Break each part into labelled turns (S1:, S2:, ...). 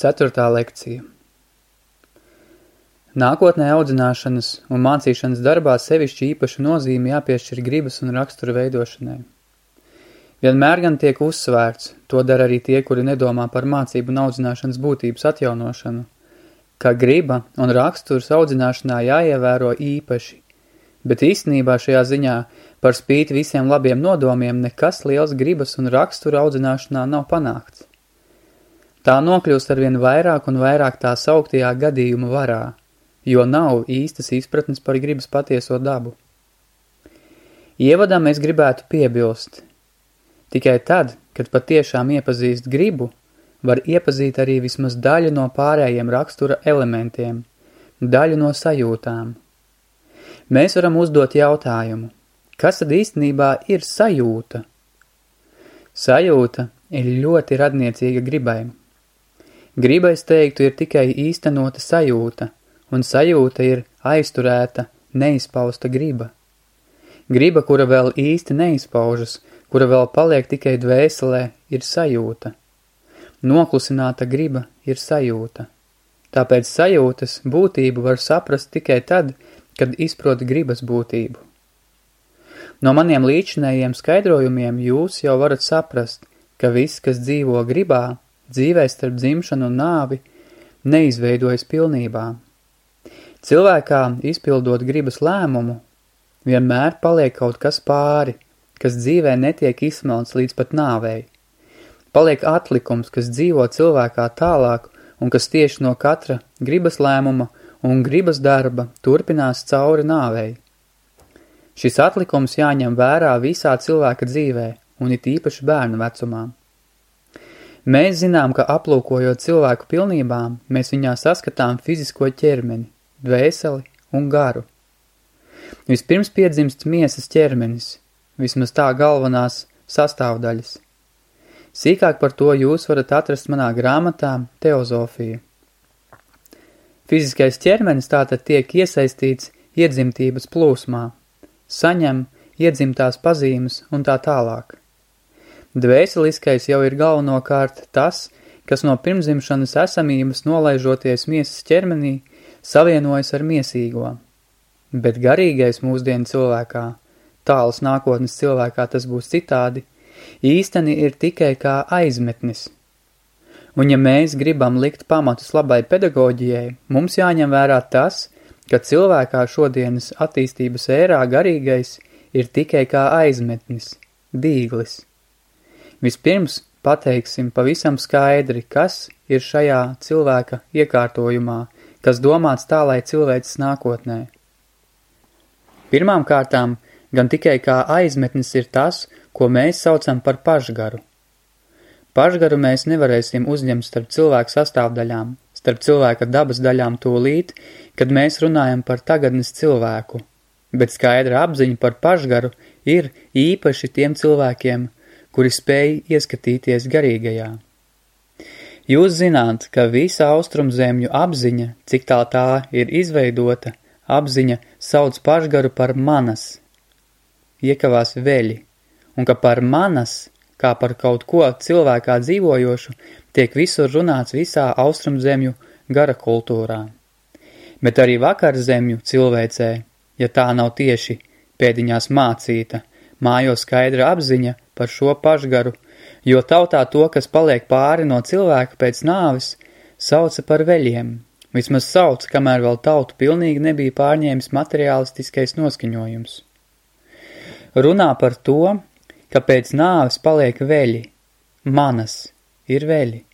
S1: Ceturtā lekcija Nākotnē audzināšanas un mācīšanas darbā sevišķi īpašu nozīmi jāpiešķir gribas un rakstura veidošanai. Vienmēr gan tiek uzsvērts, to dara arī tie, kuri nedomā par mācību un audzināšanas būtības atjaunošanu, ka griba un raksturs audzināšanā jāievēro īpaši, bet īstenībā šajā ziņā par spīti visiem labiem nodomiem nekas liels gribas un rakstura audzināšanā nav panākts. Tā nokļūst arvien vairāk un vairāk tā sauktajā gadījuma varā, jo nav īstas izpratnes par gribas patieso dabu. Ievadam es gribētu piebilst. Tikai tad, kad patiešām iepazīst gribu, var iepazīt arī vismaz daļu no pārējiem rakstura elementiem, daļu no sajūtām. Mēs varam uzdot jautājumu, kas tad īstenībā ir sajūta? Sajūta ir ļoti radniecīga gribai. Griba, es teiktu, ir tikai īstenota sajūta, un sajūta ir aizturēta, neizpausta griba. Griba, kura vēl īsti neizpaužas, kura vēl paliek tikai dvēselē, ir sajūta. Noklusināta griba ir sajūta. Tāpēc sajūtas būtību var saprast tikai tad, kad izprot gribas būtību. No maniem līdzinējiem skaidrojumiem jūs jau varat saprast, ka viss, kas dzīvo gribā, dzīvē starp dzimšanu un nāvi neizveidojas pilnībā. Cilvēkā, izpildot gribas lēmumu, vienmēr paliek kaut kas pāri, kas dzīvē netiek izsmelts līdz pat nāvei. Paliek atlikums, kas dzīvo cilvēkā tālāk un kas tieši no katra gribas lēmuma un gribas darba turpinās cauri nāvei. Šis atlikums jāņem vērā visā cilvēka dzīvē un it īpaši bērnu vecumā. Mēs zinām, ka aplūkojot cilvēku pilnībā, mēs viņā saskatām fizisko ķermeni, dvēseli un garu. Vispirms piedzimst miesas ķermenis, vismaz tā galvenās sastāvdaļas. Sīkāk par to jūs varat atrast manā grāmatā Teozofija. Fiziskais ķermenis tātad tiek iesaistīts iedzimtības plūsmā, saņem iedzimtās pazīmes un tā tālāk. Dvēseliskais jau ir galvenokārt tas, kas no pirmzimšanas esamības nolaižoties miesas ķermenī, savienojas ar miesīgo. Bet garīgais mūsdienu cilvēkā, tāls nākotnes cilvēkā tas būs citādi, īsteni ir tikai kā aizmetnis. Un ja mēs gribam likt pamatus labai pedagoģijai, mums jāņem vērā tas, ka cilvēkā šodienas attīstības ērā garīgais ir tikai kā aizmetnis, dīglis. Vispirms pateiksim pavisam skaidri, kas ir šajā cilvēka iekārtojumā, kas domāts tā, lai cilvēks nākotnē. Pirmām kārtām, gan tikai kā aizmetnis ir tas, ko mēs saucam par pašgaru. Pašgaru mēs nevarēsim uzņemt starp cilvēku sastāvdaļām, starp cilvēka dabas daļām tūlīt, kad mēs runājam par tagadnes cilvēku, bet skaidra apziņa par pašgaru ir īpaši tiem cilvēkiem, kuri spēj ieskatīties garīgajā. Jūs zināt, ka visa austrumzemju apziņa, cik tā tā ir izveidota, apziņa sauc pašgaru par manas, iekavās veļi, un ka par manas, kā par kaut ko cilvēkā dzīvojošu, tiek visur runāts visā austrumzemju gara kultūrā. Bet arī vakarzemju cilvēcē, ja tā nav tieši pēdiņās mācīta, mājo skaidra apziņa par šo pašgaru, jo tautā to, kas paliek pāri no cilvēka pēc nāvis, sauca par veļiem. Vismaz sauc, kamēr vēl tautu pilnīgi nebija pārņēmis materiālistiskais noskaņojums. Runā par to, ka pēc nāves paliek veļi. Manas ir veļi.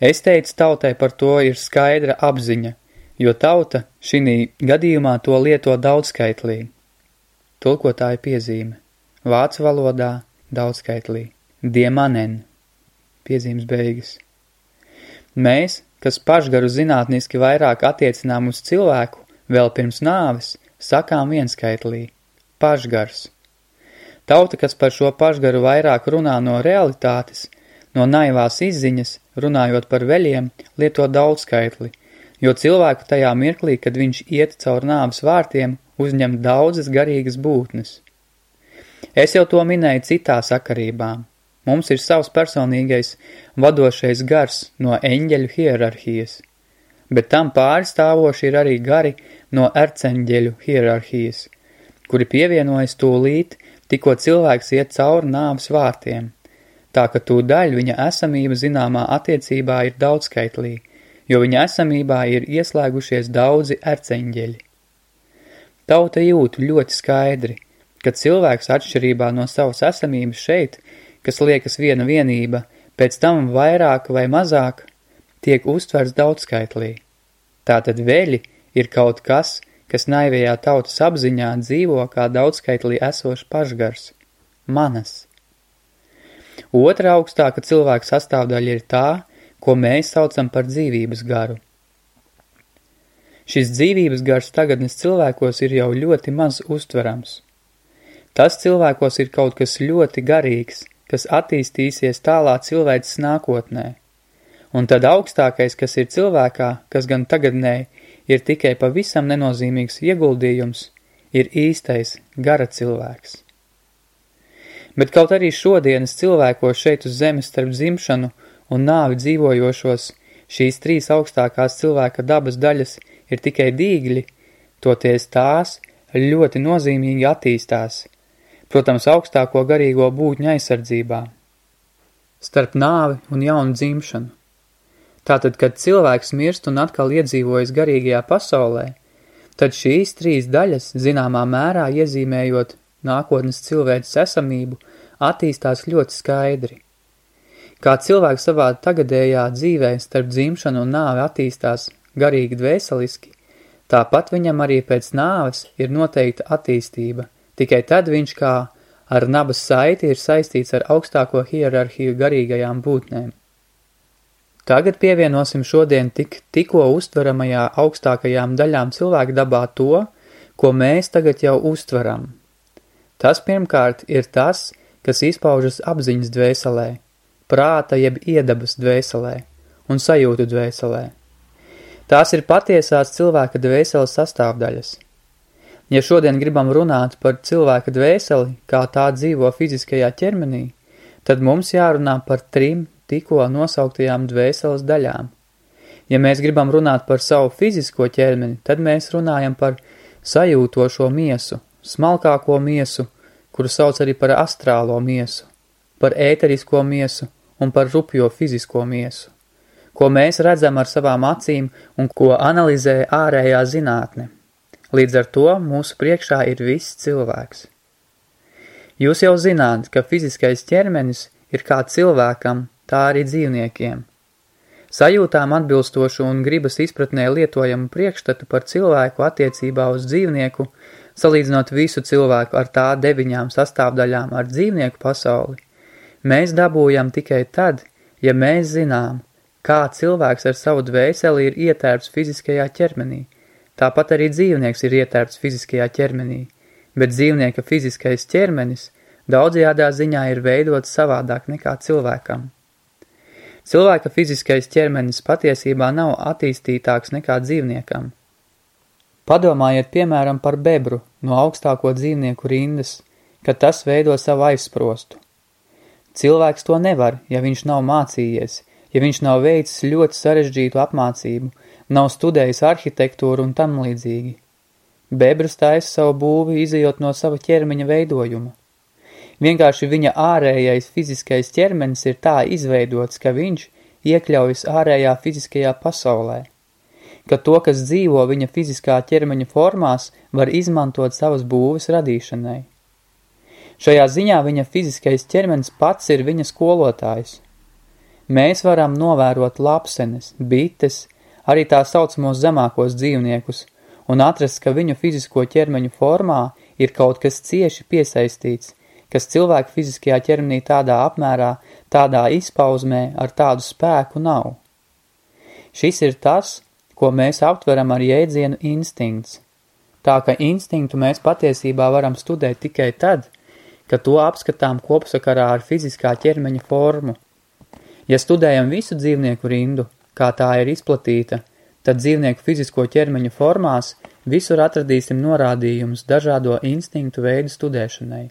S1: Es teicu tautai par to ir skaidra apziņa, jo tauta šinī gadījumā to lieto daudzskaitlī. Tulkotāja piezīme. Vācu valodā daudzskaitlī. Diemanen. Piezīmes beigas. Mēs, kas pašgaru zinātniski vairāk attiecinām uz cilvēku, vēl pirms nāves, sakām vienskaitlī. Pašgars. Tauta, kas par šo pašgaru vairāk runā no realitātes, no naivās izziņas, runājot par veļiem, lieto daudzskaitli, jo cilvēku tajā mirklī, kad viņš iet caur nāves vārtiem, uzņem daudzas garīgas būtnes – Es jau to minēju citā sakarībā. mums ir savs personīgais vadošais gars no eņģeļu hierarhijas, bet tam pārstāvoši ir arī gari no erceņģeļu hierarhijas, kuri pievienojas tūlīt, tikko cilvēks iet cauri nāves vārtiem, tā ka tūdaļ viņa esamība zināmā attiecībā ir daudzskaitlī, jo viņa esamībā ir ieslēgušies daudzi erceņģeļi. Tauta jūt ļoti skaidri, ka cilvēks atšķirībā no savas esamības šeit, kas liekas viena vienība, pēc tam vairāk vai mazāk, tiek uztverts daudzskaitlī. Tātad veļi ir kaut kas, kas naivajā tautas apziņā dzīvo kā daudzskaitlī esošs pašgars – manas. Otra augstāka cilvēka sastāvdaļa ir tā, ko mēs saucam par dzīvības garu. Šis dzīvības gars tagadnes cilvēkos ir jau ļoti maz uztverams. Tas cilvēkos ir kaut kas ļoti garīgs, kas attīstīsies tālā cilvēces nākotnē. Un tad augstākais, kas ir cilvēkā, kas gan tagadnē ir tikai pavisam nenozīmīgs ieguldījums, ir īstais gara cilvēks. Bet kaut arī šodienas cilvēkos šeit uz zemes starp dzimšanu un nāvi dzīvojošos, šīs trīs augstākās cilvēka dabas daļas ir tikai dīgļi, toties tās ļoti nozīmīgi attīstās, protams, augstāko garīgo būtņu aizsardzībā. Starp nāvi un jaunu dzimšanu. Tātad, kad cilvēks mirst un atkal iedzīvojas garīgajā pasaulē, tad šīs trīs daļas, zināmā mērā iezīmējot nākotnes cilvēces esamību, attīstās ļoti skaidri. Kā cilvēks savā tagadējā dzīvē starp dzimšanu un nāvi attīstās garīgi dvēseliski, tāpat viņam arī pēc nāves ir noteikta attīstība, tikai tad viņš kā ar nabas saiti ir saistīts ar augstāko hierarhiju garīgajām būtnēm. Tagad pievienosim šodien tik tikko uztveramajā augstākajām daļām cilvēka dabā to, ko mēs tagad jau uztveram. Tas pirmkārt ir tas, kas izpaužas apziņas dvēselē, prāta jeb iedabas dvēselē un sajūtu dvēselē. Tās ir patiesās cilvēka dvēseles sastāvdaļas. Ja šodien gribam runāt par cilvēka dvēseli, kā tā dzīvo fiziskajā ķermenī, tad mums jārunā par trim tikko nosauktajām dvēseles daļām. Ja mēs gribam runāt par savu fizisko ķermeni, tad mēs runājam par sajūtošo miesu, smalkāko miesu, kuru sauc arī par astrālo miesu, par ēterisko miesu un par rupjo fizisko miesu ko mēs redzam ar savām acīm un ko analizē ārējā zinātne. Līdz ar to mūsu priekšā ir viss cilvēks. Jūs jau zināt, ka fiziskais ķermenis ir kā cilvēkam, tā arī dzīvniekiem. Sajūtām atbilstošu un gribas izpratnē lietojamu priekšstatu par cilvēku attiecībā uz dzīvnieku, salīdzinot visu cilvēku ar tā deviņām sastāvdaļām ar dzīvnieku pasauli, mēs dabūjam tikai tad, ja mēs zinām, kā cilvēks ar savu dvēseli ir ietērps fiziskajā ķermenī. Tāpat arī dzīvnieks ir ietērps fiziskajā ķermenī, bet dzīvnieka fiziskais ķermenis daudzajādā ziņā ir veidots savādāk nekā cilvēkam. Cilvēka fiziskais ķermenis patiesībā nav attīstītāks nekā dzīvniekam. Padomājiet piemēram par bebru no augstāko dzīvnieku rindas, kad tas veido savu aizsprostu. Cilvēks to nevar, ja viņš nav mācījies, ja viņš nav veicis ļoti sarežģītu apmācību, nav studējis arhitektūru un tam līdzīgi. Bebras taisa savu būvi izejot no sava ķermeņa veidojuma. Vienkārši viņa ārējais fiziskais ķermenis ir tā izveidots, ka viņš iekļaujas ārējā fiziskajā pasaulē, ka to, kas dzīvo viņa fiziskā ķermeņa formās, var izmantot savas būves radīšanai. Šajā ziņā viņa fiziskais ķermenis pats ir viņa skolotājs – Mēs varam novērot lapsenes, bites, arī tā saucamos zemākos dzīvniekus, un atrast, ka viņu fizisko ķermeņu formā ir kaut kas cieši piesaistīts, kas cilvēka fiziskajā ķermenī tādā apmērā, tādā izpauzmē ar tādu spēku nav. Šis ir tas, ko mēs aptveram ar jēdzienu instinkts. Tā ka instinktu mēs patiesībā varam studēt tikai tad, kad to apskatām kopsakarā ar fiziskā ķermeņa formu – Ja studējam visu dzīvnieku rindu, kā tā ir izplatīta, tad dzīvnieku fizisko ķermeņu formās visur atradīsim norādījumus dažādo instinktu veidu studēšanai.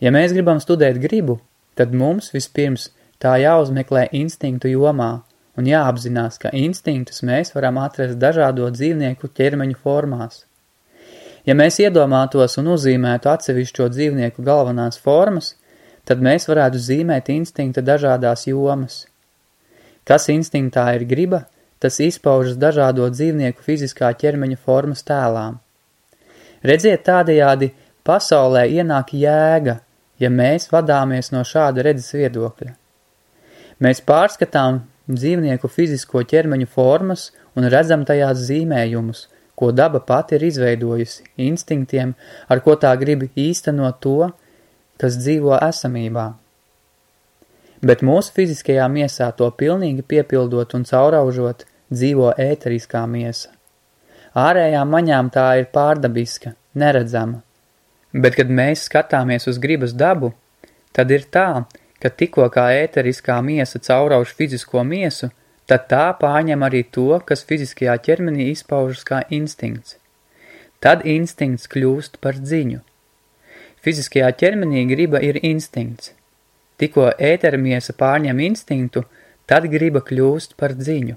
S1: Ja mēs gribam studēt gribu, tad mums vispirms tā jāuzmeklē instinktu jomā un jāapzinās, ka instinktus mēs varam atrast dažādo dzīvnieku ķermeņu formās. Ja mēs iedomātos un uzzīmētu atsevišķo dzīvnieku galvenās formas, tad mēs varētu zīmēt instinkta dažādās jomas. Kas instinktā ir griba, tas izpaužas dažādo dzīvnieku fiziskā ķermeņa formas tēlām. Redziet tādējādi, pasaulē ienāk jēga, ja mēs vadāmies no šāda redzes viedokļa. Mēs pārskatām dzīvnieku fizisko ķermeņu formas un redzam tajās zīmējumus, ko daba pati ir izveidojusi, instinktiem, ar ko tā grib īstenot to, kas dzīvo esamībā. Bet mūsu fiziskajā miesā to pilnīgi piepildot un cauraužot, dzīvo ēteriskā miesa. Ārējām maņām tā ir pārdabiska, neredzama. Bet, kad mēs skatāmies uz gribas dabu, tad ir tā, ka tikko kā ēteriskā miesa caurauž fizisko miesu, tad tā pārņem arī to, kas fiziskajā ķermenī izpaužas kā instinkts. Tad instinkts kļūst par dziņu. Fiziskajā ķermenī griba ir instinkts. Tikko ētermiesa pārņem instinktu, tad griba kļūst par dziņu.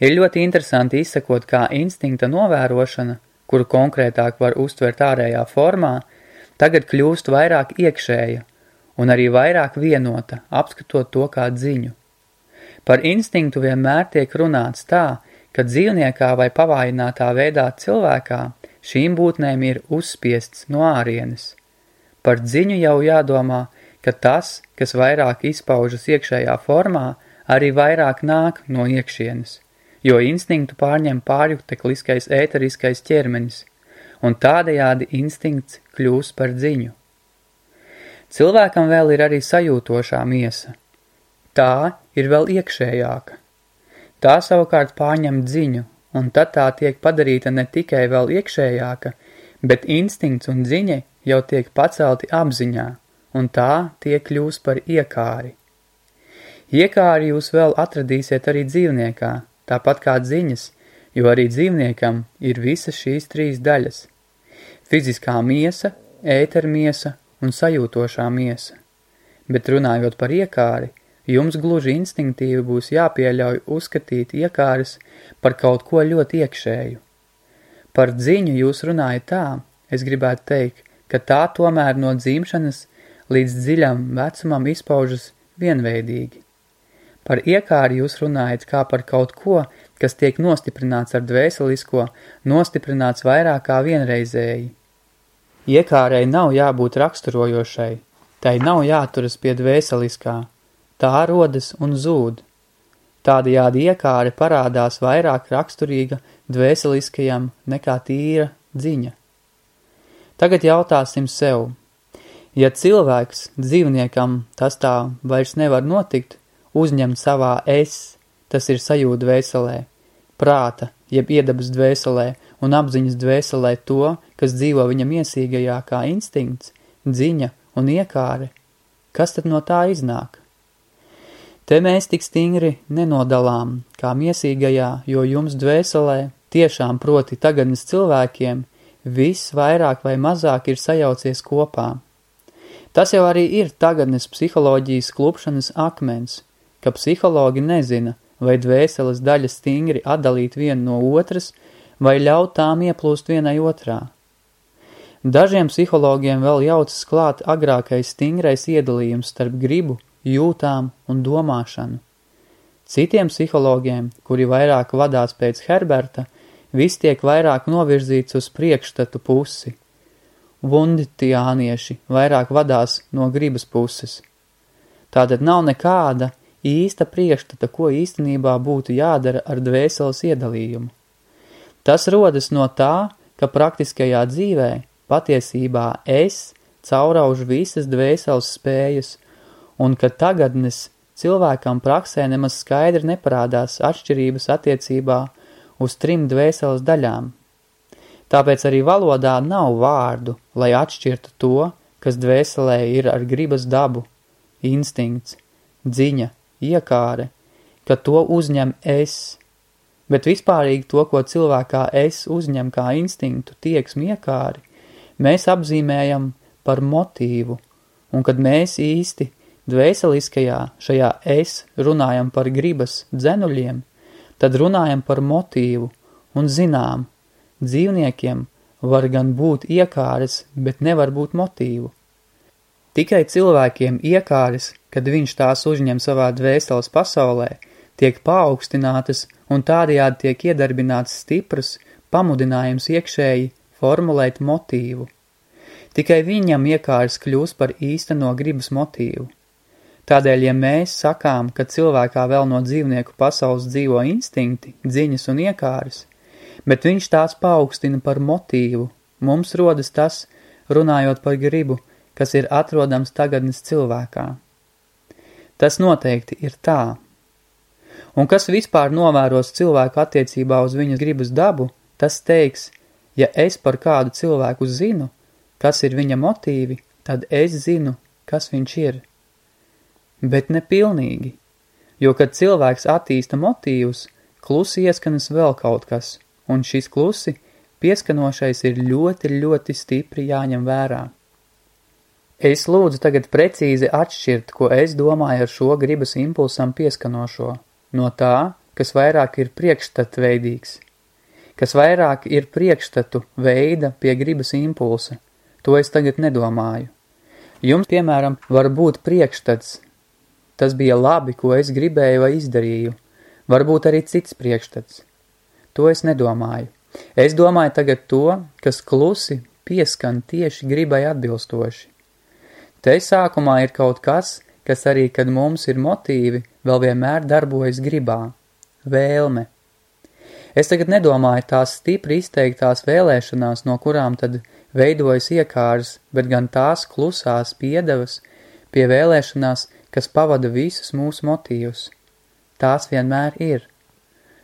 S1: Ir ļoti interesanti izsakot, kā instinkta novērošana, kuru konkrētāk var uztvert ārējā formā, tagad kļūst vairāk iekšēja un arī vairāk vienota, apskatot to kā dziņu. Par instinktu vienmēr tiek runāts tā, ka dzīvniekā vai pavājinātā veidā cilvēkā šīm būtnēm ir uzspiests no ārienes. Par dziņu jau jādomā, ka tas, kas vairāk izpaužas iekšējā formā, arī vairāk nāk no iekšienes – jo instinktu pārņem pārjuktekliskais ēteriskais ķermenis, un tādējādi instinkts kļūs par dziņu. Cilvēkam vēl ir arī sajūtošā miesa. Tā ir vēl iekšējāka. Tā savukārt pārņem dziņu, un tad tā tiek padarīta ne tikai vēl iekšējāka, bet instinkts un dziņa jau tiek pacelti apziņā, un tā tie kļūs par iekāri. Iekāri jūs vēl atradīsiet arī dzīvniekā, tāpat kā dziņas, jo arī dzīvniekam ir visas šīs trīs daļas – fiziskā miesa, ētermiesa un sajūtošā miesa. Bet runājot par iekāri, jums gluži instinktīvi būs jāpieļauj uzskatīt iekāris par kaut ko ļoti iekšēju. Par dziņu jūs runājat tā, es gribētu teikt, ka tā tomēr no dzimšanas līdz dziļam vecumam izpaužas vienveidīgi. Par iekāri jūs runājat kā par kaut ko, kas tiek nostiprināts ar dvēselisko, nostiprināts vairāk kā vienreizēji. Iekārei nav jābūt raksturojošai, tai nav jāturas pie dvēseliskā, tā rodas un zūd. Tādējādi iekāre parādās vairāk raksturīga dvēseliskajam nekā tīra dziņa. Tagad jautāsim sev. Ja cilvēks dzīvniekam tas tā vairs nevar notikt, uzņem savā es, tas ir sajūta dvēselē, prāta, jeb iedabas dvēselē un apziņas dvēselē to, kas dzīvo viņam iesīgajā kā instinkts, dziņa un iekāre, kas tad no tā iznāk? Te mēs tik stingri nenodalām, kā miesīgajā, jo jums dvēselē, tiešām proti tagadnes cilvēkiem, viss vairāk vai mazāk ir sajaucies kopā. Tas jau arī ir tagadnes psiholoģijas klupšanas akmens – ka psihologi nezina, vai dvēseles daļas stingri atdalīt vienu no otras, vai ļaut tām ieplūst vienai otrā. Dažiem psihologiem vēl jaucas klāt agrākais stingrais iedalījums starp gribu, jūtām un domāšanu. Citiem psihologiem, kuri vairāk vadās pēc Herberta, viss tiek vairāk novirzīts uz priekšstatu pusi. Vunditiānieši vairāk vadās no gribas puses. Tātad nav nekāda īsta priekšstata, ko īstenībā būtu jādara ar dvēseles iedalījumu. Tas rodas no tā, ka praktiskajā dzīvē patiesībā es cauraužu visas dvēseles spējas, un ka tagadnes cilvēkam praksē nemaz skaidri neparādās atšķirības attiecībā uz trim dvēseles daļām. Tāpēc arī valodā nav vārdu, lai atšķirtu to, kas dvēselē ir ar gribas dabu, instinkts, dziņa iekāre, ka to uzņem es, bet vispārīgi to, ko cilvēkā es uzņem kā instinktu tieksmi iekāri, mēs apzīmējam par motīvu, un kad mēs īsti dvēseliskajā, šajā es runājam par gribas dzenuļiem, tad runājam par motīvu un zinām, dzīvniekiem var gan būt iekāres, bet nevar būt motīvu. Tikai cilvēkiem iekāres, kad viņš tās uzņem savā dvēseles pasaulē, tiek paaugstinātas un tādējādi tiek iedarbināts stiprs pamudinājums iekšēji formulēt motīvu. Tikai viņam iekārs kļūst par īsteno gribas motīvu. Tādēļ, ja mēs sakām, ka cilvēkā vēl no dzīvnieku pasaules dzīvo instinkti, dziņas un iekāras, bet viņš tās paaugstina par motīvu, mums rodas tas, runājot par gribu, kas ir atrodams tagadnes cilvēkā. Tas noteikti ir tā. Un kas vispār novēros cilvēku attiecībā uz viņas gribas dabu, tas teiks, ja es par kādu cilvēku zinu, kas ir viņa motīvi, tad es zinu, kas viņš ir. Bet ne pilnīgi, jo, kad cilvēks attīsta motīvus, klusi ieskanas vēl kaut kas, un šis klusi pieskanošais ir ļoti, ļoti stipri jāņem vērā. Es lūdzu tagad precīzi atšķirt, ko es domāju ar šo gribas impulsam pieskanošo, no tā, kas vairāk ir priekšstatveidīgs, kas vairāk ir priekšstatu veida pie gribas impulsa. To es tagad nedomāju. Jums, piemēram, var būt priekšstats. Tas bija labi, ko es gribēju vai izdarīju. Varbūt arī cits priekšstats. To es nedomāju. Es domāju tagad to, kas klusi pieskan tieši gribai atbilstoši. Te sākumā ir kaut kas, kas arī, kad mums ir motīvi, vēl vienmēr darbojas gribā – vēlme. Es tagad nedomāju tās stipri izteiktās vēlēšanās, no kurām tad veidojas iekārs, bet gan tās klusās piedevas pie vēlēšanās, kas pavada visus mūsu motīvus. Tās vienmēr ir.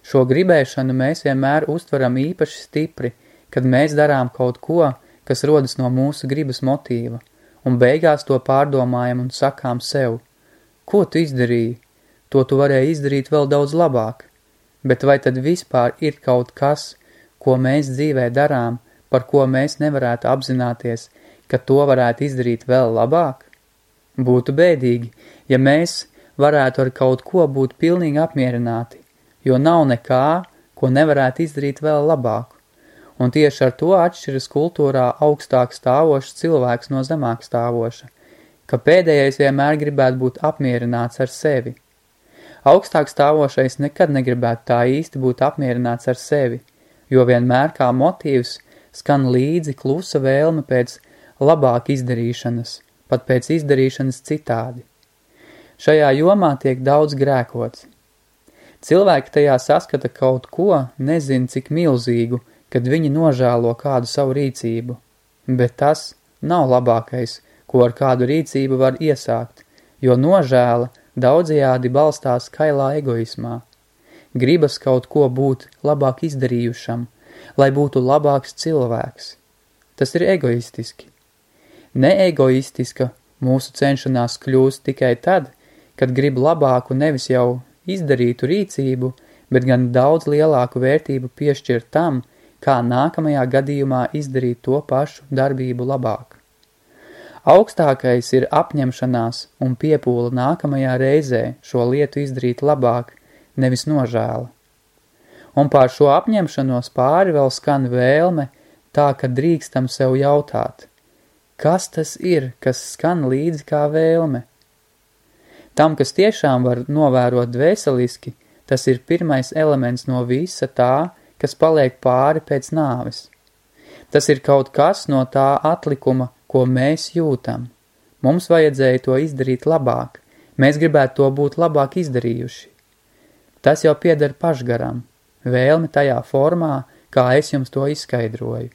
S1: Šo gribēšanu mēs vienmēr uztveram īpaši stipri, kad mēs darām kaut ko, kas rodas no mūsu gribas motīva – un beigās to pārdomājam un sakām sev, ko tu izdarīji, to tu varēji izdarīt vēl daudz labāk, bet vai tad vispār ir kaut kas, ko mēs dzīvē darām, par ko mēs nevarētu apzināties, ka to varētu izdarīt vēl labāk? Būtu bēdīgi, ja mēs varētu ar kaut ko būt pilnīgi apmierināti, jo nav nekā, ko nevarētu izdarīt vēl labāk un tieši ar to atšķiras kultūrā augstāk stāvošs cilvēks no zemāk stāvoša, ka pēdējais vienmēr gribētu būt apmierināts ar sevi. Augstāk stāvošais nekad negribētu tā īsti būt apmierināts ar sevi, jo vienmēr kā motīvs skan līdzi klusa vēlme pēc labāk izdarīšanas, pat pēc izdarīšanas citādi. Šajā jomā tiek daudz grēkots. Cilvēki tajā saskata kaut ko, nezin cik milzīgu, kad viņi nožēlo kādu savu rīcību, bet tas nav labākais, ko ar kādu rīcību var iesākt, jo nožēla daudzajādi balstās kailā egoismā. Gribas kaut ko būt labāk izdarījušam, lai būtu labāks cilvēks. Tas ir egoistiski. Neegoistiska mūsu cenšanās kļūst tikai tad, kad grib labāku nevis jau izdarītu rīcību, bet gan daudz lielāku vērtību piešķirt tam, kā nākamajā gadījumā izdarīt to pašu darbību labāk. Augstākais ir apņemšanās un piepūla nākamajā reizē šo lietu izdarīt labāk, nevis nožēla. Un pār šo apņemšanos pāri vēl skan vēlme, tā ka drīkstam sev jautāt, kas tas ir, kas skan līdzi kā vēlme? Tam, kas tiešām var novērot dvēseliski, tas ir pirmais elements no visa tā, kas paliek pāri pēc nāves. Tas ir kaut kas no tā atlikuma, ko mēs jūtam. Mums vajadzēja to izdarīt labāk, mēs gribētu to būt labāk izdarījuši. Tas jau pieder pašgaram, vēlmi tajā formā, kā es jums to izskaidroju.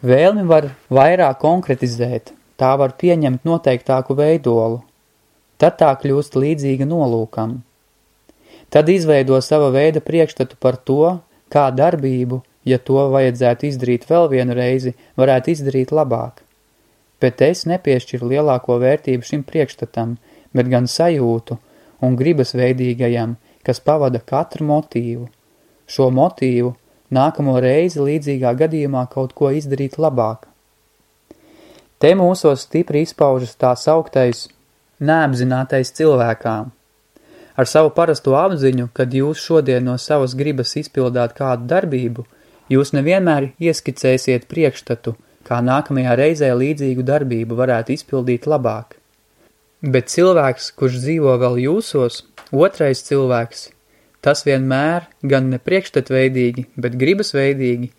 S1: Vēlmi var vairāk konkretizēt, tā var pieņemt noteiktāku veidolu, tad tā kļūst līdzīga nolūkam – Tad izveido sava veida priekšstatu par to, kā darbību, ja to vajadzētu izdarīt vēl vienu reizi, varētu izdarīt labāk. Bet es nepiešķiru lielāko vērtību šim priekšstatam, bet gan sajūtu un gribas veidīgajam, kas pavada katru motīvu. Šo motīvu nākamo reizi līdzīgā gadījumā kaut ko izdarīt labāk. Te mūsos stipri izpaužas tā sauktais neapzinātais cilvēkām. Ar savu parasto apziņu, kad jūs šodien no savas gribas izpildāt kādu darbību, jūs nevienmēr ieskicēsiet priekšstatu, kā nākamajā reizē līdzīgu darbību varētu izpildīt labāk. Bet cilvēks, kurš dzīvo vēl jūsos, otrais cilvēks, tas vienmēr, gan ne priekšstatveidīgi, bet gribasveidīgi,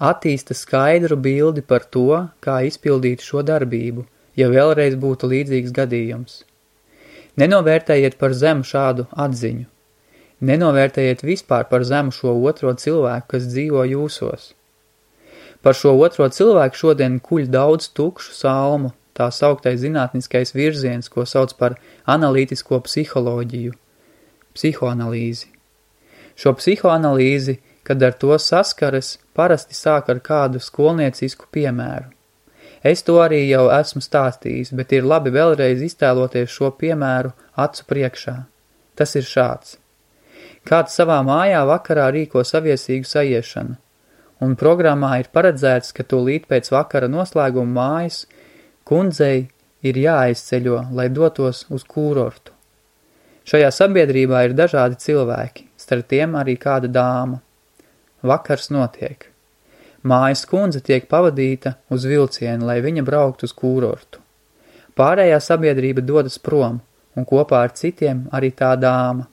S1: attīsta skaidru bildi par to, kā izpildīt šo darbību, ja vēlreiz būtu līdzīgs gadījums. Nenovērtējiet par zemu šādu atziņu. Nenovērtējiet vispār par zemu šo otro cilvēku, kas dzīvo jūsos. Par šo otro cilvēku šodien kuļ daudz tukšu salmu, tā sauktais zinātniskais virziens, ko sauc par analītisko psiholoģiju, psihoanalīzi. Šo psihoanalīzi, kad ar to saskaras, parasti sāk ar kādu skolniecisku piemēru. Es to arī jau esmu stāstījis, bet ir labi vēlreiz iztēloties šo piemēru acu priekšā. Tas ir šāds. Kāds savā mājā vakarā rīko saviesīgu sajiešanu un programmā ir paredzēts, ka tūlīt pēc vakara noslēguma mājas kundzei ir jāaizceļo, lai dotos uz kūrortu. Šajā sabiedrībā ir dažādi cilvēki, starp tiem arī kāda dāma. Vakars notiek. Mājas kundze tiek pavadīta uz vilcienu, lai viņa brauktu uz kūrortu. Pārējā sabiedrība dodas prom, un kopā ar citiem arī tā dāma.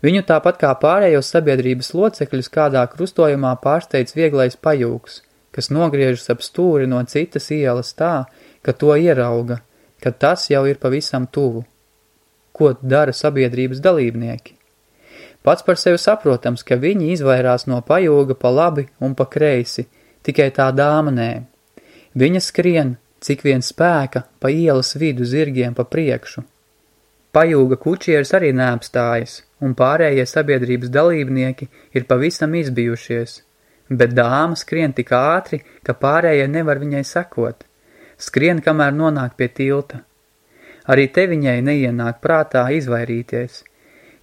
S1: Viņu tāpat kā pārējos sabiedrības locekļus kādā krustojumā pārsteidz vieglais pajūgs, kas nogriežas ap stūri no citas ielas tā, ka to ierauga, ka tas jau ir pavisam tuvu. Ko dara sabiedrības dalībnieki? Pats par sevi saprotams, ka viņi izvairās no pajūga pa labi un pa kreisi, tikai tā dāma nē. Viņa skrien, cik vien spēka, pa ielas vidu zirgiem pa priekšu. Pajūga kučieris arī neapstājas – un pārējie sabiedrības dalībnieki ir pavisam izbijušies, bet dāma skrien tik ātri, ka pārējie nevar viņai sekot. Skrien, kamēr nonāk pie tilta. Arī te viņai neienāk prātā izvairīties.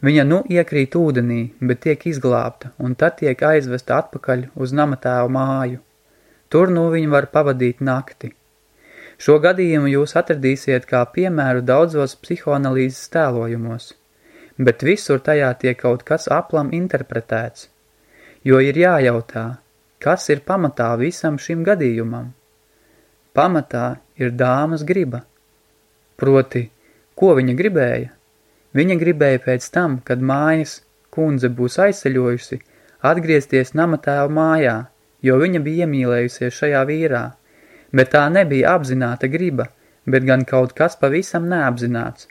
S1: Viņa nu iekrīt ūdenī, bet tiek izglābta, un tad tiek aizvesta atpakaļ uz namatēvu māju. Tur nu viņa var pavadīt nakti. Šo gadījumu jūs atradīsiet kā piemēru daudzos psihoanalīzes tēlojumos – bet visur tajā tiek kaut kas aplam interpretēts, jo ir jājautā, kas ir pamatā visam šim gadījumam. Pamatā ir dāmas griba. Proti, ko viņa gribēja? Viņa gribēja pēc tam, kad mājas kundze būs aizceļojusi, atgriezties namatēvu mājā, jo viņa bija iemīlējusies šajā vīrā, bet tā nebija apzināta griba, bet gan kaut kas pavisam neapzināts.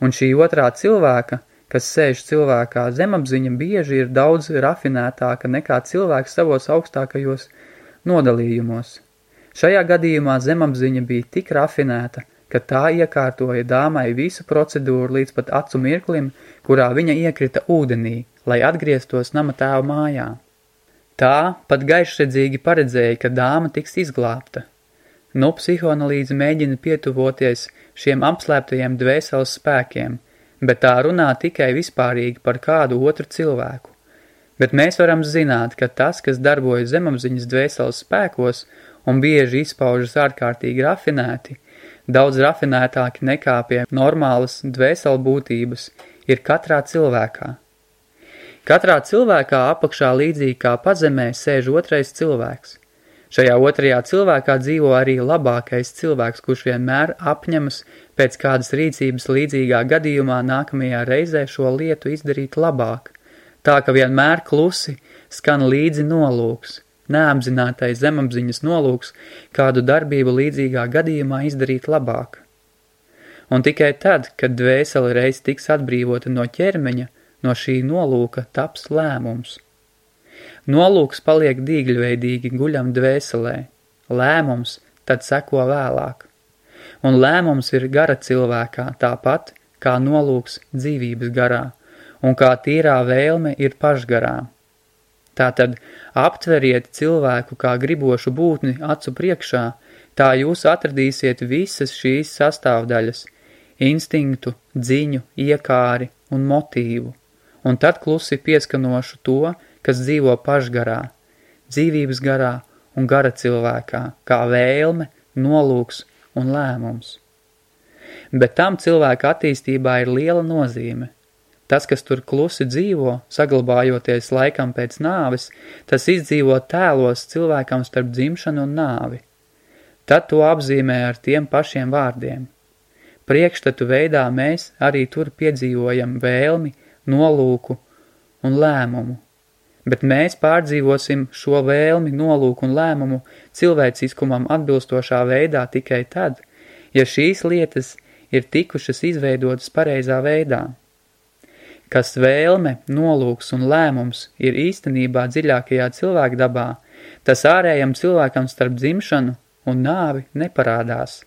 S1: Un šī otrā cilvēka, kas sēž cilvēkā zemapziņa bieži ir daudz rafinētāka nekā cilvēks savos augstākajos nodalījumos. Šajā gadījumā zemapziņa bija tik rafinēta, ka tā iekārtoja dāmai visu procedūru līdz pat acu mirklim, kurā viņa iekrita ūdenī, lai atgrieztos nama tēva mājā. Tā pat gaišredzīgi paredzēja, ka dāma tiks izglābta. Nu, psihoanalīze mēģina pietuvoties šiem apslēptajiem dvēseles spēkiem – bet tā runā tikai vispārīgi par kādu otru cilvēku. Bet mēs varam zināt, ka tas, kas darbojas zemapziņas dvēseles spēkos un bieži izpaužas ārkārtīgi rafinēti, daudz rafinētāki nekā pie normālas dvēseli būtības, ir katrā cilvēkā. Katrā cilvēkā apakšā līdzīgi kā pazemē sēž otrais cilvēks. Šajā otrajā cilvēkā dzīvo arī labākais cilvēks, kurš vienmēr apņemas pēc kādas rīcības līdzīgā gadījumā nākamajā reizē šo lietu izdarīt labāk, tā ka vienmēr klusi skan līdzi nolūks, neapzinātais zemapziņas nolūks, kādu darbību līdzīgā gadījumā izdarīt labāk. Un tikai tad, kad dvēseli reiz tiks atbrīvota no ķermeņa, no šī nolūka taps lēmums – Nolūks paliek dīgļveidīgi guļam dvēselē, lēmums tad seko vēlāk. Un lēmums ir gara cilvēkā tāpat, kā nolūks dzīvības garā, un kā tīrā vēlme ir pašgarā. Tātad aptveriet cilvēku kā gribošu būtni acu priekšā, tā jūs atradīsiet visas šīs sastāvdaļas – instinktu, dziņu, iekāri un motīvu, un tad klusi pieskanošu to, kas dzīvo pašgarā, dzīvības garā un gara cilvēkā, kā vēlme, nolūks un lēmums. bet tam cilvēka attīstībā ir liela nozīme. Tas, kas tur klusi dzīvo, saglabājoties laikam pēc nāves, tas izdzīvo tēlos cilvēkam starp dzimšanu un nāvi. Tad to apzīmē ar tiem pašiem vārdiem. Priekštatu veidā mēs arī tur piedzīvojam vēlmi, nolūku un lēmumu. Bet mēs pārdzīvosim šo vēlmi, nolūku un lēmumu cilvēciskumam atbilstošā veidā tikai tad, ja šīs lietas ir tikušas izveidotas pareizā veidā kas vēlme, nolūks un lēmums ir īstenībā dziļākajā cilvēka dabā, tas ārējam cilvēkam starp dzimšanu un nāvi neparādās.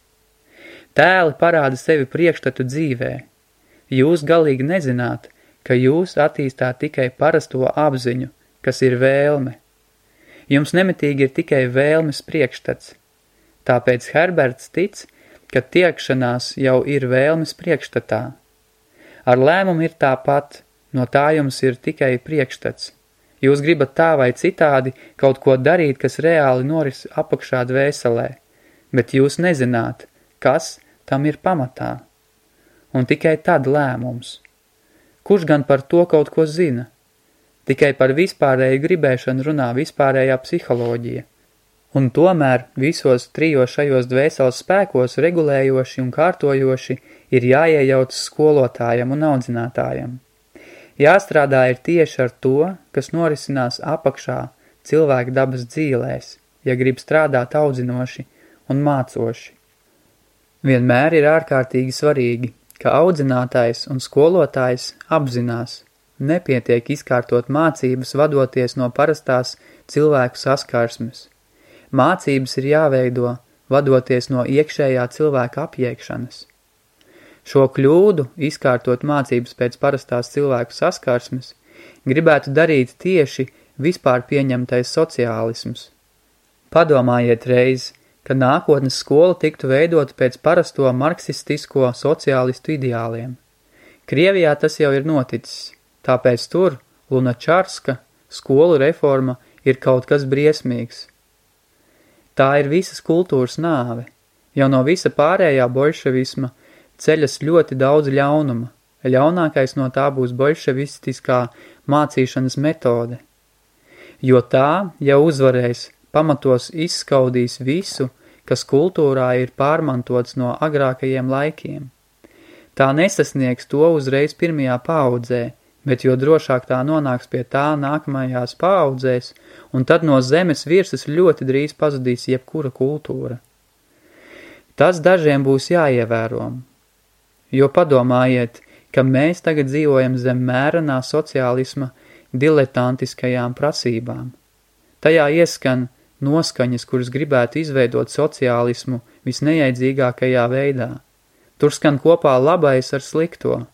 S1: Tēli parāda sevi priekštatu dzīvē. Jūs galīgi nezināt, ka jūs attīstāt tikai parasto apziņu, kas ir vēlme. Jums nemitīgi ir tikai vēlmes priekštats. Tāpēc Herberts tic, ka tiekšanās jau ir vēlmes priekštatā. Ar lēmumu ir tāpat, no tā jums ir tikai priekšstats. Jūs gribat tā vai citādi kaut ko darīt, kas reāli noris apakšā dvēselē, bet jūs nezināt, kas tam ir pamatā. Un tikai tad lēmums. Kurš gan par to kaut ko zina? Tikai par vispārēju gribēšanu runā vispārējā psiholoģija. Un tomēr visos trijos šajos dvēseles spēkos regulējoši un kārtojoši ir jāiejauc skolotājam un audzinātājam. Jāstrādā ir tieši ar to, kas norisinās apakšā cilvēka dabas dzīlēs, ja grib strādāt audzinoši un mācoši. Vienmēr ir ārkārtīgi svarīgi, ka audzinātājs un skolotājs apzinās, nepietiek izkārtot mācības vadoties no parastās cilvēku saskarsmes – Mācības ir jāveido, vadoties no iekšējā cilvēka apjēkšanas. Šo kļūdu, izkārtot mācības pēc parastās cilvēku saskarsmes, gribētu darīt tieši vispār pieņemtais sociālisms. Padomājiet reiz, ka nākotnes skola tiktu veidota pēc parasto marksistisko sociālistu ideāliem. Krievijā tas jau ir noticis, tāpēc tur, Lunačarska, skolu reforma ir kaut kas briesmīgs – Tā ir visas kultūras nāve. Jau no visa pārējā bolševisma ceļas ļoti daudz ļaunuma. Ļaunākais no tā būs bolševistiskā mācīšanas metode. Jo tā, ja uzvarēs, pamatos izskaudīs visu, kas kultūrā ir pārmantots no agrākajiem laikiem. Tā nesasniegs to uzreiz pirmajā paudzē, bet jo drošāk tā nonāks pie tā nākamajās paaudzēs, un tad no zemes virsas ļoti drīz pazudīs jebkura kultūra. Tas dažiem būs jāievēro, jo padomājiet, ka mēs tagad dzīvojam zem mērenā sociālisma diletantiskajām prasībām. Tajā ieskan noskaņas, kuras gribētu izveidot sociālismu visnejaidzīgākajā veidā. Tur skan kopā labais ar slikto –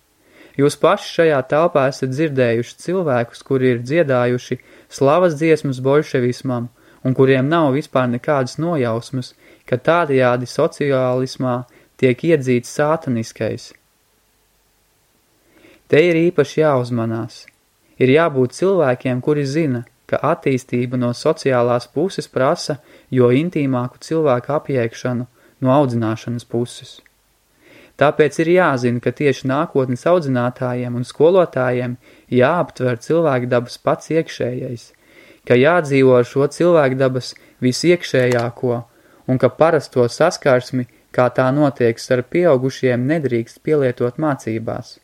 S1: Jūs paši šajā telpā esat dzirdējuši cilvēkus, kuri ir dziedājuši slavas dziesmas bolševismam un kuriem nav vispār nekādas nojausmas, ka tādajādi sociālismā tiek iedzīts sātaniskais. Te ir īpaši jāuzmanās. Ir jābūt cilvēkiem, kuri zina, ka attīstība no sociālās puses prasa jo intīmāku cilvēku apjēgšanu no audzināšanas puses. Tāpēc ir jāzina, ka tieši nākotnes audzinātājiem un skolotājiem jāaptver cilvēkdabas pats iekšējais, ka jādzīvo ar šo cilvēkdabas visiekšējāko un ka parasto saskarsmi, kā tā notiek ar pieaugušiem, nedrīkst pielietot mācībās.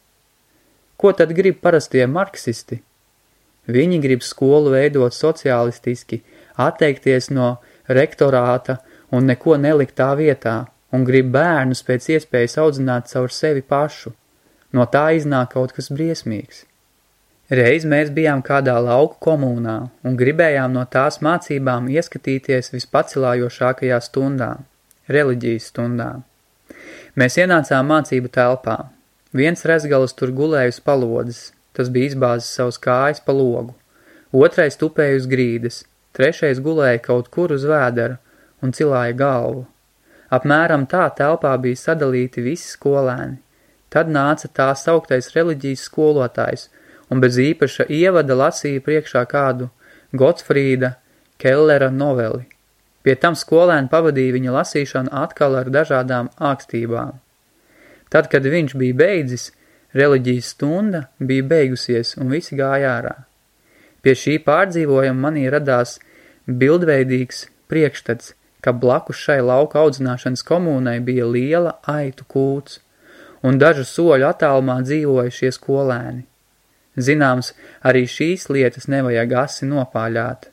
S1: Ko tad grib parastie marksisti? Viņi grib skolu veidot sociālistiski, atteikties no rektorāta un neko nelikt tā vietā – un grib bērnus pēc iespējas audzināt caur sevi pašu. No tā iznāk kaut kas briesmīgs. Reiz mēs bijām kādā lauku komunā un gribējām no tās mācībām ieskatīties vispacilājošākajā stundā – reliģijas stundā. Mēs ienācām mācību telpā. Viens rezgals tur gulēja uz palodzes, tas bija izbāzis savus kājas pa logu. Otrais tupēja uz grīdes, trešais gulēja kaut kur uz vēdera un cilāja galvu. Apmēram tā telpā bija sadalīti visi skolēni. Tad nāca tā sauktais reliģijas skolotājs un bez īpaša ievada lasīja priekšā kādu Gotfrīda Kellera noveli. Pie tam skolēni pavadīja viņa lasīšanu atkal ar dažādām ākstībām. Tad, kad viņš bija beidzis, reliģijas stunda bija beigusies un visi gāja ārā. Pie šī pārdzīvojuma manī radās bildveidīgs priekšstats, ka blakus šai lauka audzināšanas komūnai bija liela aitu kūts, un dažu soļu attālumā dzīvoja šie skolēni. Zināms, arī šīs lietas nevajag asi nopāļāt.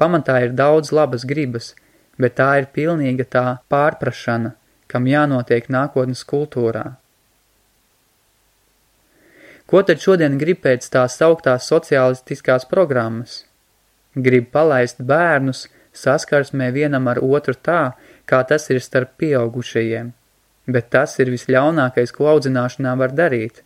S1: Pamatā ir daudz labas gribas, bet tā ir pilnīga tā pārprašana, kam jānotiek nākotnes kultūrā. Ko tad šodien grib pēc tās sauktās sociālistiskās programmas? Grib palaist bērnus saskarsmē vienam ar otru tā, kā tas ir starp pieaugušajiem. Bet tas ir visļaunākais, ko audzināšanā var darīt.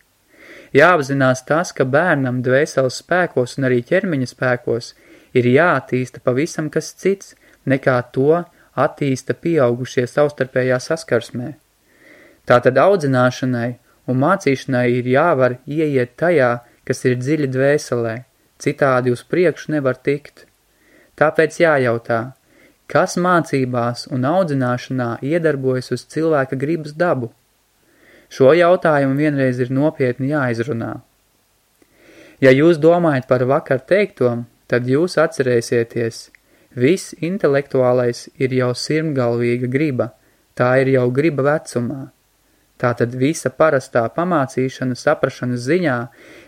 S1: Jāapzinās tas, ka bērnam dvēseles spēkos un arī ķermeņa spēkos ir jāattīsta pavisam kas cits, nekā to attīsta pieaugušie savstarpējā saskarsmē. Tātad audzināšanai un mācīšanai ir jāvar ieiet tajā, kas ir dziļi dvēselē, citādi uz priekšu nevar tikt. Tāpēc jājautā, kas mācībās un audzināšanā iedarbojas uz cilvēka gribas dabu? Šo jautājumu vienreiz ir nopietni jāizrunā. Ja jūs domājat par vakar teikto, tad jūs atcerēsieties, viss intelektuālais ir jau sirmgalvīga griba, tā ir jau griba vecumā. Tātad visa parastā pamācīšana, saprašanas ziņā,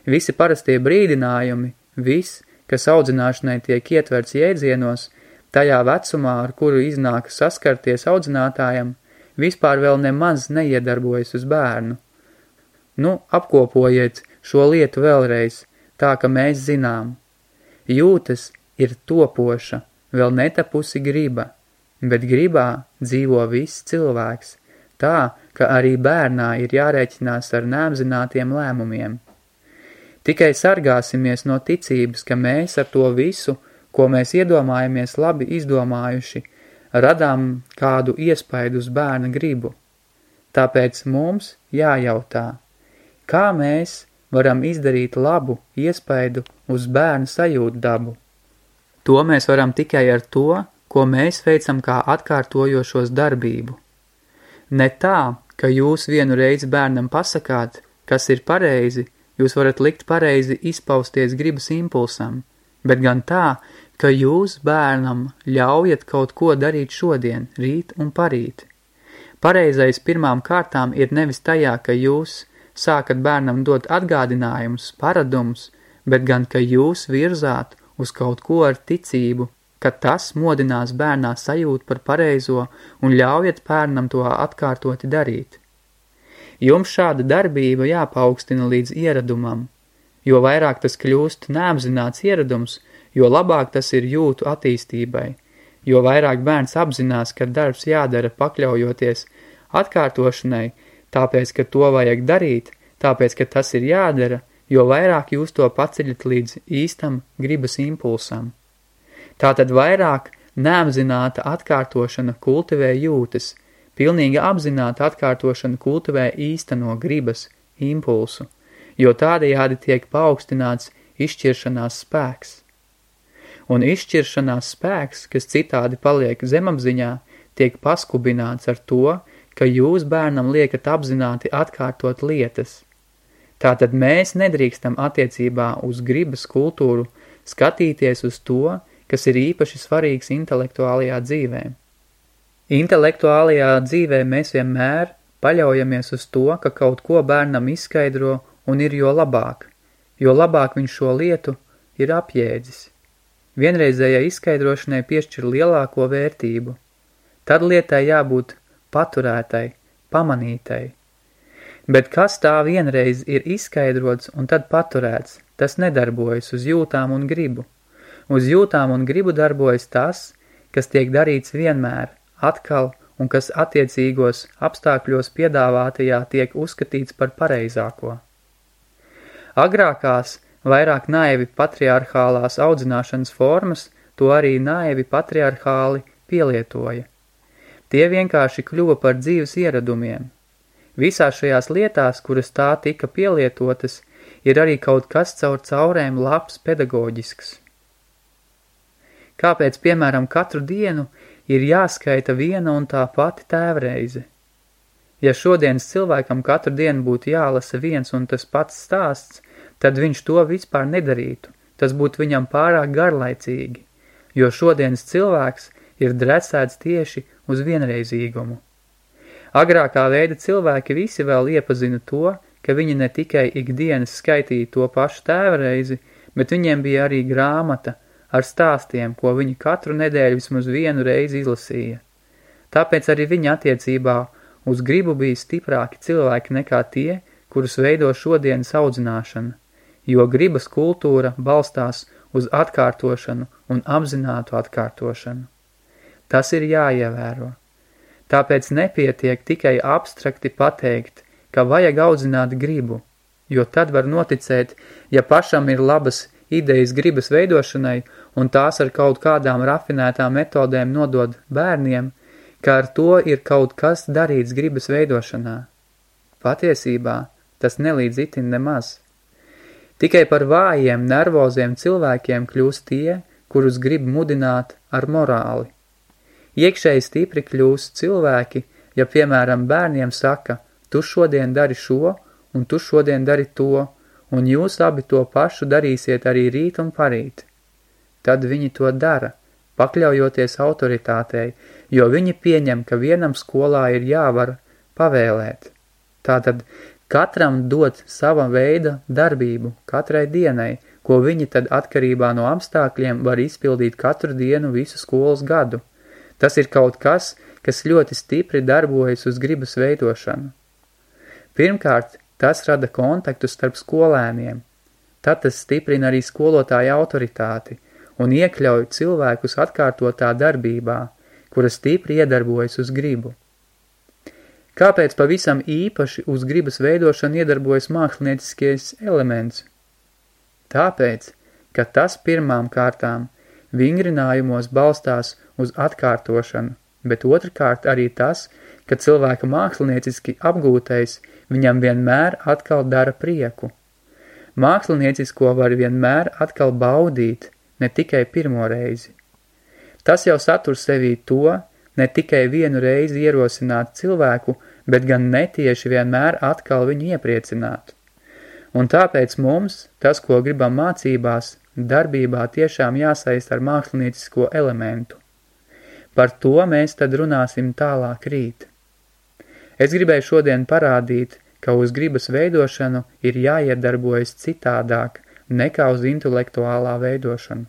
S1: visi parastie brīdinājumi, viss, kas audzināšanai tiek ietverts jēdzienos, tajā vecumā, ar kuru iznāk saskarties audzinātājam, vispār vēl nemaz neiedarbojas uz bērnu. Nu, apkopojiet šo lietu vēlreiz, tā ka mēs zinām. Jūtas ir topoša, vēl netapusi griba, bet gribā dzīvo viss cilvēks, tā, ka arī bērnā ir jārēķinās ar neapzinātiem lēmumiem. Tikai sargāsimies no ticības, ka mēs ar to visu, ko mēs iedomājamies labi izdomājuši, radām kādu iespaidu uz bērna gribu. Tāpēc mums jājautā, kā mēs varam izdarīt labu iespaidu uz bērnu sajūtu dabu. To mēs varam tikai ar to, ko mēs veicam kā atkārtojošos darbību. Ne tā, ka jūs vienu reizi bērnam pasakāt, kas ir pareizi, jūs varat likt pareizi izpausties gribas impulsam, bet gan tā, ka jūs bērnam ļaujat kaut ko darīt šodien, rīt un parīt. Pareizais pirmām kārtām ir nevis tajā, ka jūs sākat bērnam dot atgādinājumus, paradumus, bet gan, ka jūs virzāt uz kaut ko ar ticību, ka tas modinās bērnā sajūt par pareizo un ļaujat bērnam to atkārtoti darīt. Jums šāda darbība jāpaukstina līdz ieradumam. Jo vairāk tas kļūst neapzināts ieradums, jo labāk tas ir jūtu attīstībai. Jo vairāk bērns apzinās, ka darbs jādara pakļaujoties atkārtošanai, tāpēc, ka to vajag darīt, tāpēc, ka tas ir jādara, jo vairāk jūs to paceļat līdz īstam gribas impulsam. Tātad vairāk neapzināta atkārtošana kultivē jūtas – Pilnīga apzināta atkārtošana kultivē īsteno gribas impulsu, jo tādējādi tiek paaugstināts izšķiršanās spēks. Un izšķiršanās spēks, kas citādi paliek zemapziņā, tiek paskubināts ar to, ka jūs bērnam liekat apzināti atkārtot lietas. Tātad mēs nedrīkstam attiecībā uz gribas kultūru skatīties uz to, kas ir īpaši svarīgs intelektuālajā dzīvēm. Intelektuālajā dzīvē mēs vienmēr paļaujamies uz to, ka kaut ko bērnam izskaidro un ir jo labāk, jo labāk viņš šo lietu ir apjēdzis. Vienreizējai izskaidrošanai piešķir lielāko vērtību. Tad lietai jābūt paturētai, pamanītai. Bet kas tā vienreiz ir izskaidrots un tad paturēts, tas nedarbojas uz jūtām un gribu. Uz jūtām un gribu darbojas tas, kas tiek darīts vienmēr, atkal un kas attiecīgos apstākļos piedāvātajā tiek uzskatīts par pareizāko. Agrākās, vairāk naivi patriarchālās audzināšanas formas to arī naivi patriarchāli pielietoja. Tie vienkārši kļuva par dzīves ieradumiem. Visās šajās lietās, kuras tā tika pielietotas, ir arī kaut kas caur caurēm labs pedagoģisks. Kāpēc, piemēram, katru dienu ir jāskaita viena un tā pati tēvreize. Ja šodienas cilvēkam katru dienu būtu jālasa viens un tas pats stāsts, tad viņš to vispār nedarītu. Tas būtu viņam pārāk garlaicīgi, jo šodienas cilvēks ir dresēts tieši uz vienreizīgumu. Agrākā veida cilvēki visi vēl iepazina to, ka viņi ne tikai ikdienas skaitīja to pašu tēvreizi, bet viņiem bija arī grāmata ar stāstiem, ko viņi katru nedēļu vismaz vienu reizi izlasīja. Tāpēc arī viņa attiecībā uz gribu bija stiprāki cilvēki nekā tie, kurus veido šodienas audzināšana, jo gribas kultūra balstās uz atkārtošanu un apzinātu atkārtošanu. Tas ir jāievēro. Tāpēc nepietiek tikai abstrakti pateikt, ka vajag audzināt gribu, jo tad var noticēt, ja pašam ir labas idejas gribas veidošanai un tās ar kaut kādām rafinētām metodēm nodod bērniem, ka ar to ir kaut kas darīts gribas veidošanā. Patiesībā tas nelīdz itin nemaz. Tikai par vājiem, nervoziem cilvēkiem kļūst tie, kurus grib mudināt ar morāli. Iekšēji stipri kļūst cilvēki, ja piemēram bērniem saka, tu šodien dari šo un tu šodien dari to, un jūs abi to pašu darīsiet arī rīt un parīt. Tad viņi to dara, pakļaujoties autoritātei, jo viņi pieņem, ka vienam skolā ir jāvar pavēlēt. Tātad katram dot sava veida darbību katrai dienai, ko viņi tad atkarībā no apstākļiem var izpildīt katru dienu visu skolas gadu. Tas ir kaut kas, kas ļoti stipri darbojas uz gribas veidošanu. Pirmkārt, tas rada kontaktu starp skolēniem. Tad tas stiprina arī skolotāja autoritāti un iekļauj cilvēkus atkārtotā darbībā – kura stipri iedarbojas uz gribu. Kāpēc pavisam īpaši uz gribas veidošanu iedarbojas mākslinieciskais elements? Tāpēc, ka tas pirmām kārtām vingrinājumos balstās uz atkārtošanu, bet otrkārt arī tas, ka cilvēka mākslinieciski apgūtais viņam vienmēr atkal dara prieku. Māksliniecisko var vienmēr atkal baudīt, ne tikai pirmo reizi. Tas jau satur sevī to, ne tikai vienu reizi ierosināt cilvēku, bet gan netieši vienmēr atkal viņu iepriecināt. Un tāpēc mums, tas, ko gribam mācībās, darbībā tiešām jāsaist ar māksliniecisko elementu. Par to mēs tad runāsim tālāk rīt. Es gribēju šodien parādīt, ka uz gribas veidošanu ir jāiedarbojas citādāk nekā uz intelektuālā veidošanu.